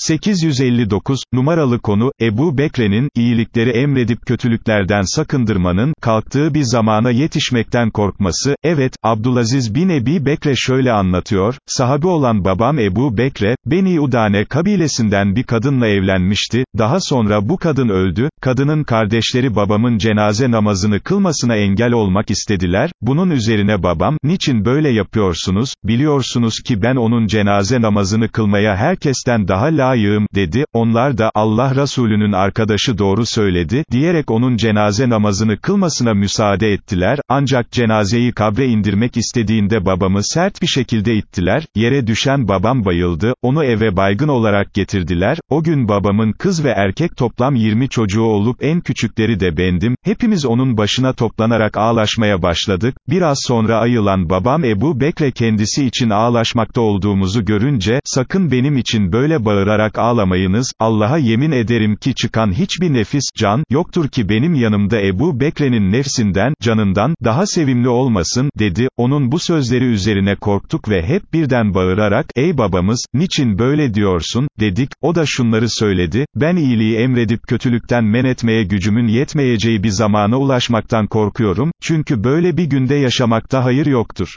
859, numaralı konu, Ebu Bekre'nin, iyilikleri emredip kötülüklerden sakındırmanın, kalktığı bir zamana yetişmekten korkması, evet, Abdülaziz bin Ebi Bekre şöyle anlatıyor, sahabi olan babam Ebu Bekre, Beni Udane kabilesinden bir kadınla evlenmişti, daha sonra bu kadın öldü, kadının kardeşleri babamın cenaze namazını kılmasına engel olmak istediler, bunun üzerine babam, niçin böyle yapıyorsunuz, biliyorsunuz ki ben onun cenaze namazını kılmaya herkesten daha la layığım, dedi, onlar da, Allah Resulünün arkadaşı doğru söyledi, diyerek onun cenaze namazını kılmasına müsaade ettiler, ancak cenazeyi kabre indirmek istediğinde babamı sert bir şekilde ittiler, yere düşen babam bayıldı, onu eve baygın olarak getirdiler, o gün babamın kız ve erkek toplam 20 çocuğu olup en küçükleri de bendim, hepimiz onun başına toplanarak ağlaşmaya başladık, biraz sonra ayılan babam Ebu Bekre kendisi için ağlaşmakta olduğumuzu görünce, sakın benim için böyle bağırarak, bağırarak ağlamayınız, Allah'a yemin ederim ki çıkan hiçbir nefis, can, yoktur ki benim yanımda Ebu Bekre'nin nefsinden, canından, daha sevimli olmasın, dedi, onun bu sözleri üzerine korktuk ve hep birden bağırarak, ey babamız, niçin böyle diyorsun, dedik, o da şunları söyledi, ben iyiliği emredip kötülükten men etmeye gücümün yetmeyeceği bir zamana ulaşmaktan korkuyorum, çünkü böyle bir günde yaşamakta hayır yoktur.